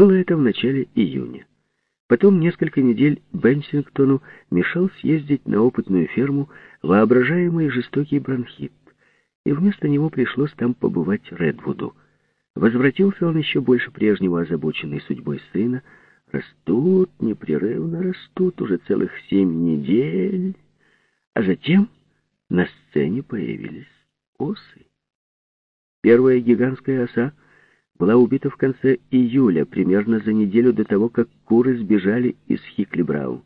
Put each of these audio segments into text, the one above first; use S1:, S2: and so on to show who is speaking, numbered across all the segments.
S1: Было это в начале июня. Потом несколько недель Бенсингтону мешал съездить на опытную ферму воображаемый жестокий бронхит, и вместо него пришлось там побывать Редвуду. Возвратился он еще больше прежнего, озабоченный судьбой сына. Растут, непрерывно растут, уже целых семь недель. А затем на сцене появились осы. Первая гигантская оса была убита в конце июля, примерно за неделю до того, как куры сбежали из Хикли-Брау.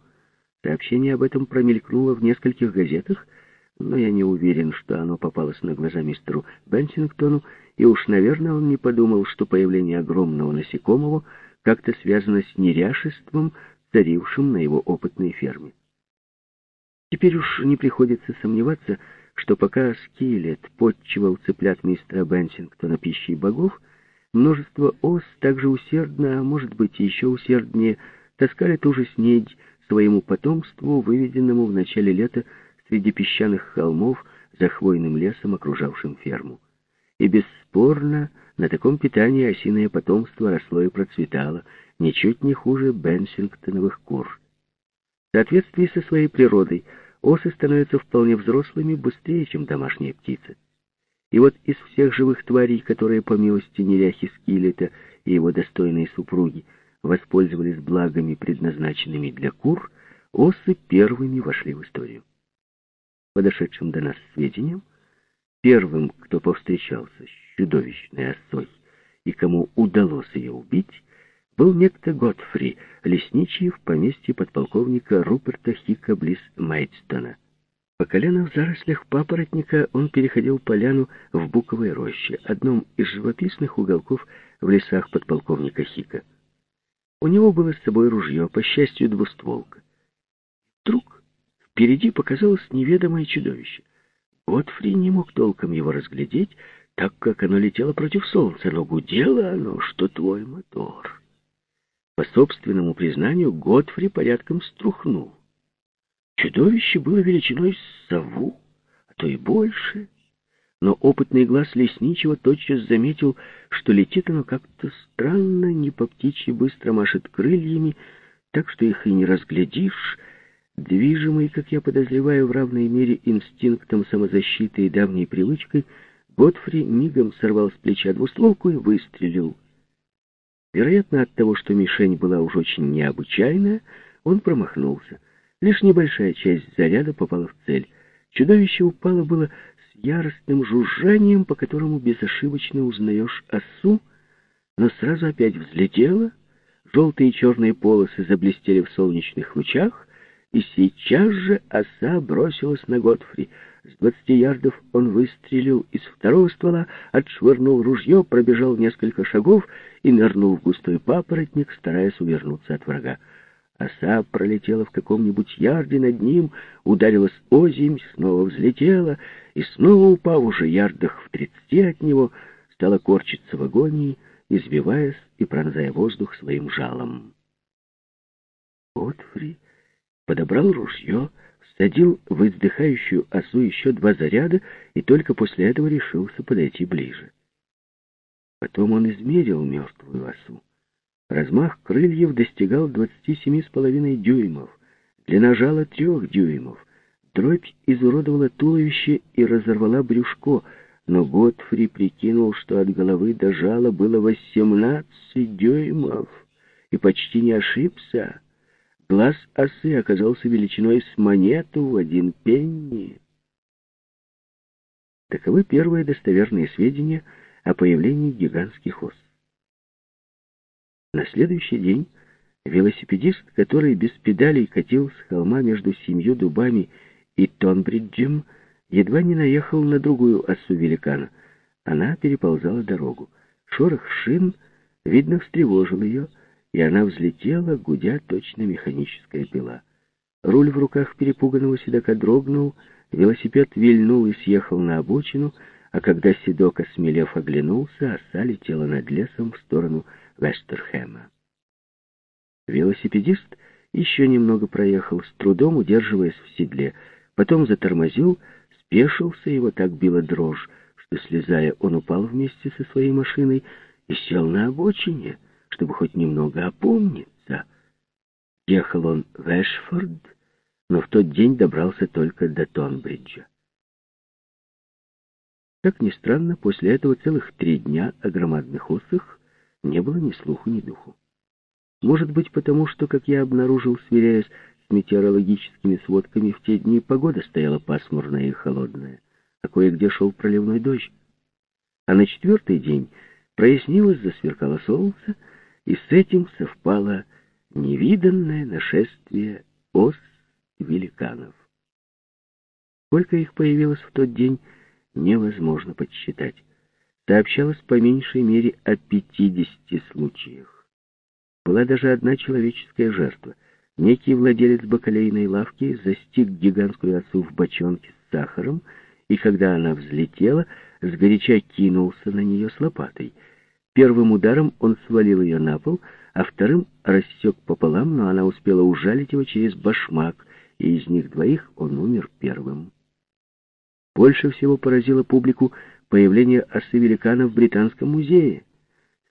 S1: Сообщение об этом промелькнуло в нескольких газетах, но я не уверен, что оно попалось на глаза мистеру Бенсингтону, и уж, наверное, он не подумал, что появление огромного насекомого как-то связано с неряшеством, царившим на его опытной ферме. Теперь уж не приходится сомневаться, что пока Скиллет подчивал цыплят мистера Бенсингтона пищей богов, множество ос также усердно, а может быть еще усерднее, таскали ту же снедь своему потомству, выведенному в начале лета среди песчаных холмов за хвойным лесом, окружавшим ферму. И бесспорно, на таком питании осиное потомство росло и процветало, ничуть не хуже бенсингтоновых кур. В соответствии со своей природой, осы становятся вполне взрослыми быстрее, чем домашние птицы. И вот из всех живых тварей, которые, по милости неряхи Скиллета и его достойной супруги, воспользовались благами, предназначенными для кур, осы первыми вошли в историю подошедшим до нас сведениям, первым, кто повстречался с чудовищной осой и кому удалось ее убить, был некто Готфри, лесничий в поместье подполковника Руперта Хика близ Мейдстона. По колено в зарослях папоротника он переходил поляну в буковой роще, одном из живописных уголков в лесах подполковника Хика. У него было с собой ружье, по счастью, двустволка. Вдруг Впереди показалось неведомое чудовище. Готфри не мог толком его разглядеть, так как оно летело против солнца, но гудело оно, что твой мотор. По собственному признанию, Готфри порядком струхнул. Чудовище было величиной с сову, а то и больше. Но опытный глаз лесничего тотчас заметил, что летит оно как-то странно, не по птичьи быстро машет крыльями, так что их и не разглядишь, Движимый, как я подозреваю, в равной мере инстинктом самозащиты и давней привычкой, Готфри мигом сорвал с плеча двустволку и выстрелил. Вероятно, от того, что мишень была уж очень необычайная, он промахнулся. Лишь небольшая часть заряда попала в цель. Чудовище упало было с яростным жужжанием, по которому безошибочно узнаешь осу, но сразу опять взлетело, желтые и черные полосы заблестели в солнечных лучах, и сейчас же оса бросилась на Готфри. С двадцати ярдов он выстрелил из второго ствола, отшвырнул ружье, пробежал несколько шагов и нырнул в густой папоротник, стараясь увернуться от врага. Оса пролетела в каком-нибудь ярде над ним, ударилась озимь, снова взлетела, и снова, упав уже ярдах в тридцати от него, стала корчиться в агонии, избиваясь и пронзая воздух своим жалом. Готфри подобрал ружье, всадил в издыхающую осу еще два заряда и только после этого решился подойти ближе. Потом он измерил мертвую осу. Размах крыльев достигал 27,5 дюймов, длина жала трех дюймов. Дробь изуродовала туловище и разорвала брюшко, но Готфри прикинул, что от головы до жала было 18 дюймов, и почти не ошибся. Глаз осы оказался величиной с монету в один пенни. Таковы первые достоверные сведения о появлении гигантских ос. На следующий день велосипедист, который без педалей катил с холма между семью дубами и Тонбриджем, едва не наехал на другую осу великана. Она переползала дорогу. Шорох шин, видно, встревожил ее, и она взлетела, гудя точно механическая пила. Руль в руках перепуганного седока дрогнул, велосипед вильнул и съехал на обочину, а когда седок, осмелев, оглянулся, оса летела над лесом в сторону Вестерхэма. Велосипедист еще немного проехал, с трудом удерживаясь в седле, потом затормозил, спешился, его так била дрожь, что, слезая, он упал вместе со своей машиной и сел на обочине — чтобы хоть немного опомниться. Ехал он в Эшфорд, но в тот день добрался только до Тонбриджа. Как ни странно, после этого целых три дня о громадных осах не было ни слуху, ни духу. Может быть, потому что, как я обнаружил, сверяясь с метеорологическими сводками, в те дни погода стояла пасмурная и холодная, а кое-где шел проливной дождь. А на четвертый день прояснилось, засверкало солнце, и с этим совпало невиданное нашествие ос великанов. Сколько их появилось в тот день, невозможно подсчитать. Сообщалось по меньшей мере о 50 случаях. Была даже одна человеческая жертва. Некий владелец бакалейной лавки застиг гигантскую осу в бочонке с сахаром, и когда она взлетела, сгоряча кинулся на нее с лопатой. Первым ударом он свалил ее на пол, а вторым рассек пополам, но она успела ужалить его через башмак, и из них двоих он умер первым. Больше всего поразило публику появление осы великана в Британском музее.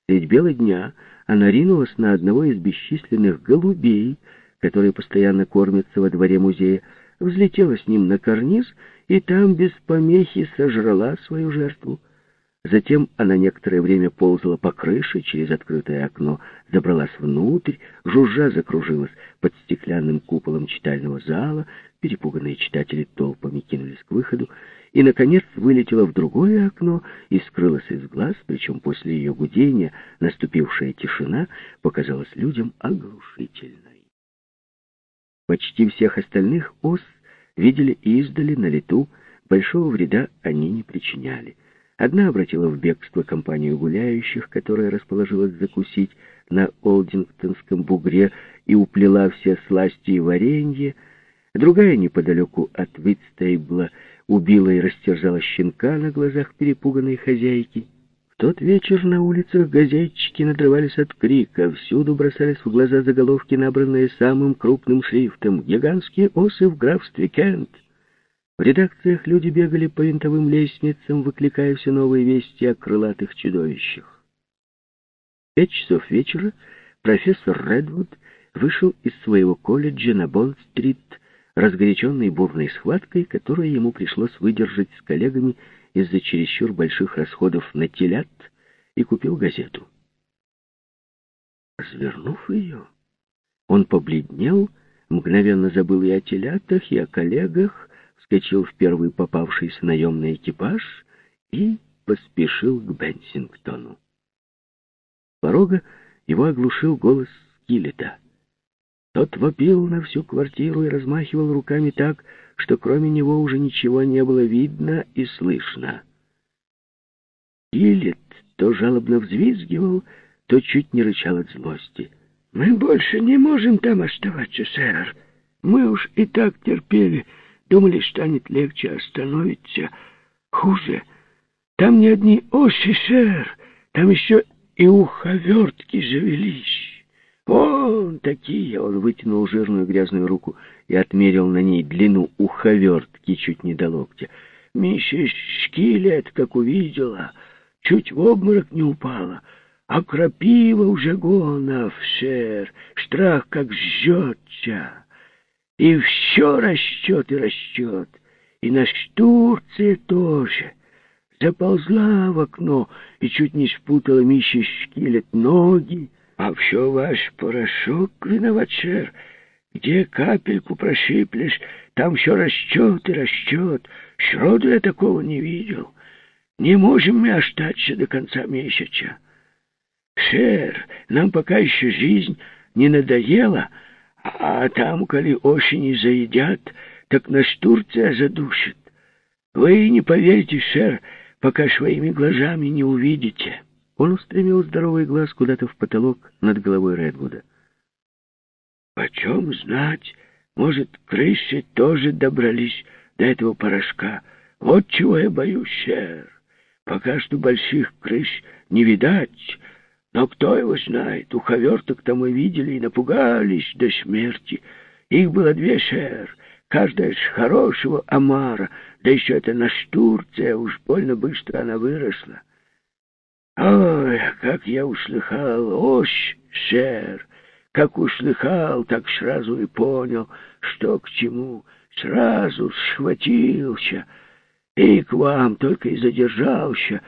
S1: Средь бела дня она ринулась на одного из бесчисленных голубей, которые постоянно кормятся во дворе музея, взлетела с ним на карниз и там без помехи сожрала свою жертву. Затем она некоторое время ползала по крыше через открытое окно, забралась внутрь, жужжа закружилась под стеклянным куполом читального зала, перепуганные читатели толпами кинулись к выходу, и, наконец, вылетела в другое окно и скрылась из глаз, причем после ее гудения наступившая тишина показалась людям оглушительной. Почти всех остальных ос видели издали на лету, большого вреда они не причиняли. Одна обратила в бегство компанию гуляющих, которая расположилась закусить на Олдингтонском бугре и уплела все сласти и варенье. Другая неподалеку от Витстейбла убила и растерзала щенка на глазах перепуганной хозяйки. В тот вечер на улицах газетчики надрывались от крика, всюду бросались в глаза заголовки, набранные самым крупным шрифтом «Гигантские осы в графстве Кент». В редакциях люди бегали по винтовым лестницам, выкликая все новые вести о крылатых чудовищах. В пять часов вечера профессор Редвуд вышел из своего колледжа на Бонд-стрит, разгоряченный бурной схваткой, которую ему пришлось выдержать с коллегами из-за чересчур больших расходов на телят, и купил газету. Развернув ее, он побледнел, мгновенно забыл и о телятах, и о коллегах, вскочил в первый попавшийся наемный экипаж и поспешил к Бенсингтону. Порога его оглушил голос Скиллета. Тот вопил на всю квартиру и размахивал руками так, что кроме него уже ничего не было видно и слышно. Скиллет то жалобно взвизгивал, то чуть не рычал от злости. «Мы больше не можем там оставаться, сэр. Мы уж и так терпели». Думали, станет легче, остановиться. Хуже. Там не одни оси, сэр. Там еще и уховертки завелись. Вон такие. Он вытянул жирную грязную руку и отмерил на ней длину уховертки чуть не до локтя. Миссис Шкилет, как увидела, чуть в обморок не упала. А крапива уже гонов, сэр. Штрах как жжется. И все расчет и расчет. И наша Турция тоже. Заползла в окно и чуть не спутала Миссис Шкилет ноги. А все ваш порошок виноват, сэр. Где капельку просыплешь, там все расчет и расчет. Сроду я такого не видел. Не можем мы остаться до конца месяца. Сэр, нам пока еще жизнь не надоела, а там, коли осени заедят, так нас Турция задушит. Вы не поверите, сэр, пока своими глазами не увидите. Он устремил здоровый глаз куда-то в потолок над головой Редвуда. Почем знать, может, крысы тоже добрались до этого порошка. Вот чего я боюсь, сэр. Пока что больших крыс не видать, но кто его знает, уховерток-то мы видели и напугались до смерти. Их было две, сэр, каждая с хорошего омара, да еще это наш Турция, уж больно быстро она выросла. Ой, как я услыхал, ось
S2: Шер. Как услыхал, так сразу и понял, что к чему. Сразу схватился и к вам только и задержался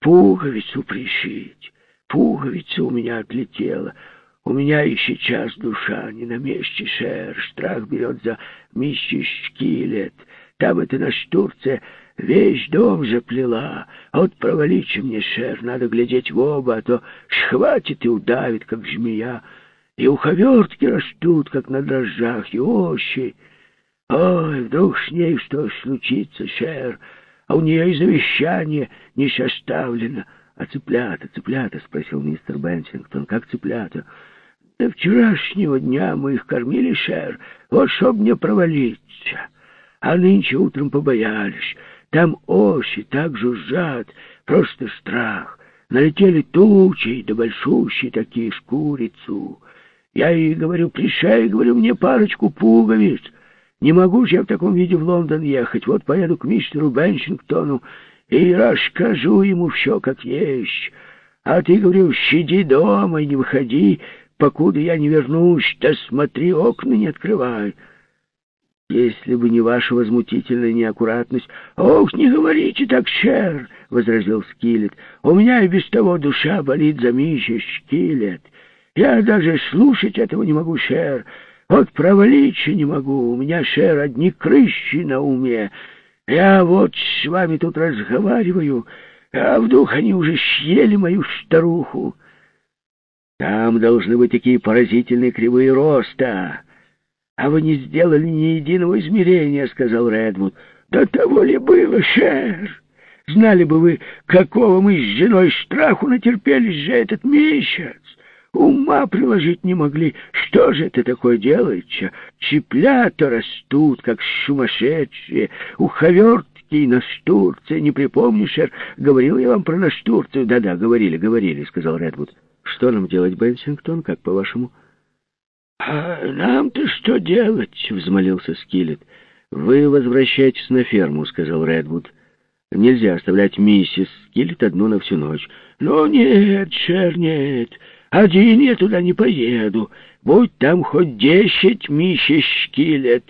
S2: пуговицу пришить. Пуговица у меня отлетела. У меня и сейчас душа не на месте, Шер. Страх берет за миссис Шкилет. Там это наша Турция весь дом заплела. А вот провалите мне, Шер, надо глядеть в оба, а то схватит и удавит, как змея. И уховертки растут, как на дрожжах, и ощи. Ой, вдруг с ней что случится, Шер, а у нее и завещание не составлено. А цыплята, цыплята, спросил мистер Бенсингтон, как цыплята? До вчерашнего дня мы их кормили, Шер, вот чтоб не провалиться. А нынче утром побоялись. Там оси так жужжат, просто страх. Налетели тучи, да большущие такие, с курицу. Я ей говорю, пришей, говорю, мне парочку пуговиц. Не могу же я в таком виде в Лондон ехать. Вот поеду к мистеру Бенчингтону и расскажу ему все как есть. А ты, говорю, сиди дома и не выходи, покуда я не вернусь, да смотри, окна не открывай. Если бы не ваша возмутительная неаккуратность... — Ох, не говорите так, Шер, — возразил Скиллет. — У меня и без того душа болит за Миша Скиллет. Я даже слушать этого не могу, Шер. Вот провалиться не могу. У меня, Шер, одни крыщи на уме. Я вот с вами тут разговариваю, а вдруг они уже съели мою старуху. Там должны быть такие поразительные кривые роста. А вы не сделали ни единого измерения, — сказал Редвуд. Да того ли было, Шер? Знали бы вы, какого мы с женой страху натерпелись за этот месяц. Ума приложить не могли. Что же это такое делается? Чеплята растут, как сумасшедшие. Уховертки и настурция. Не припомнишь, Шер? Говорил я вам про настурцию? Да-да, говорили, говорили, — сказал Редвуд. Что нам делать, Бенсингтон, как по-вашему? — А нам-то что делать? — взмолился Скиллет. — Вы возвращайтесь на ферму, — сказал Редвуд. — Нельзя оставлять миссис Скиллет одну на всю ночь. — Ну нет, Шер, нет. Один я туда не поеду. Будь там хоть десять миссис Скиллет.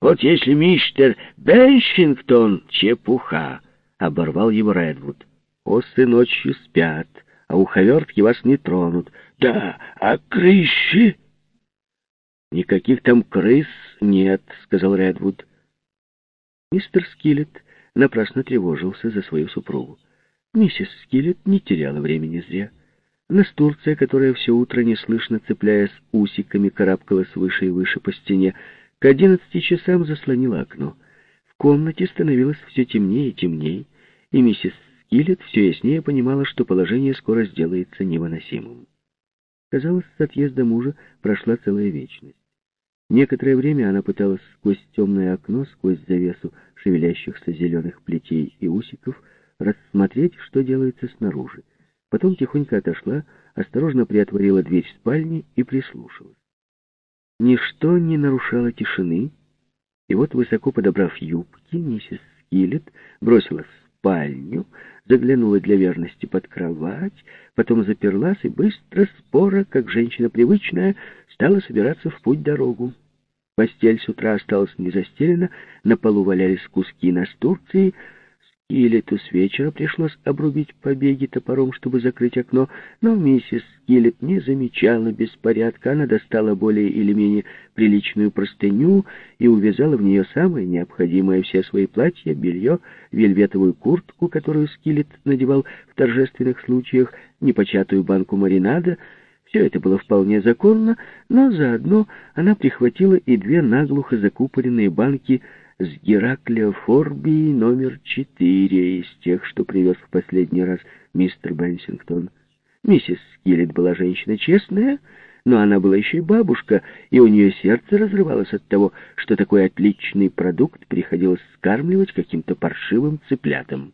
S2: Вот если мистер Бенсингтон — чепуха, — оборвал его Редвуд. — Осы ночью спят а уховертки вас не тронут. Да, а крысы? Никаких там крыс нет, сказал Редвуд. Мистер Скиллет напрасно тревожился за свою супругу. Миссис Скиллет не теряла времени зря. Настурция, которая все утро неслышно цепляясь усиками, карабкалась выше и выше по стене, к одиннадцати часам заслонила окно. В комнате становилось все темнее и темнее, и миссис Скиллет все яснее понимала, что положение скоро сделается невыносимым. Казалось, с отъезда мужа прошла целая вечность. Некоторое время она пыталась сквозь темное окно, сквозь завесу шевелящихся зеленых плетей и усиков, рассмотреть, что делается снаружи. Потом тихонько отошла, осторожно приотворила дверь спальни и прислушалась. Ничто не нарушало тишины, и вот, высоко подобрав юбки, миссис Скиллет бросилась в спальню, заглянула для верности под кровать, потом заперлась и быстро, спора, как женщина привычная, стала собираться в путь-дорогу. Постель с утра осталась не застелена, на полу валялись куски настурции, Скиллету с вечера пришлось обрубить побеги топором, чтобы закрыть окно, но миссис Скиллет не замечала беспорядка. Она достала более или менее приличную простыню и увязала в нее самое необходимое все свои платья, белье, вельветовую куртку, которую Скиллет надевал в торжественных случаях, непочатую банку маринада. Все это было вполне законно, но заодно она прихватила и две наглухо закупоренные банки с Гераклеофорбией номер четыре, из тех, что привез в последний раз мистер Бенсингтон. Миссис Скиллет была женщина честная, но она была еще и бабушка, и у нее сердце разрывалось от того, что такой отличный продукт приходилось скармливать каким-то паршивым цыплятам.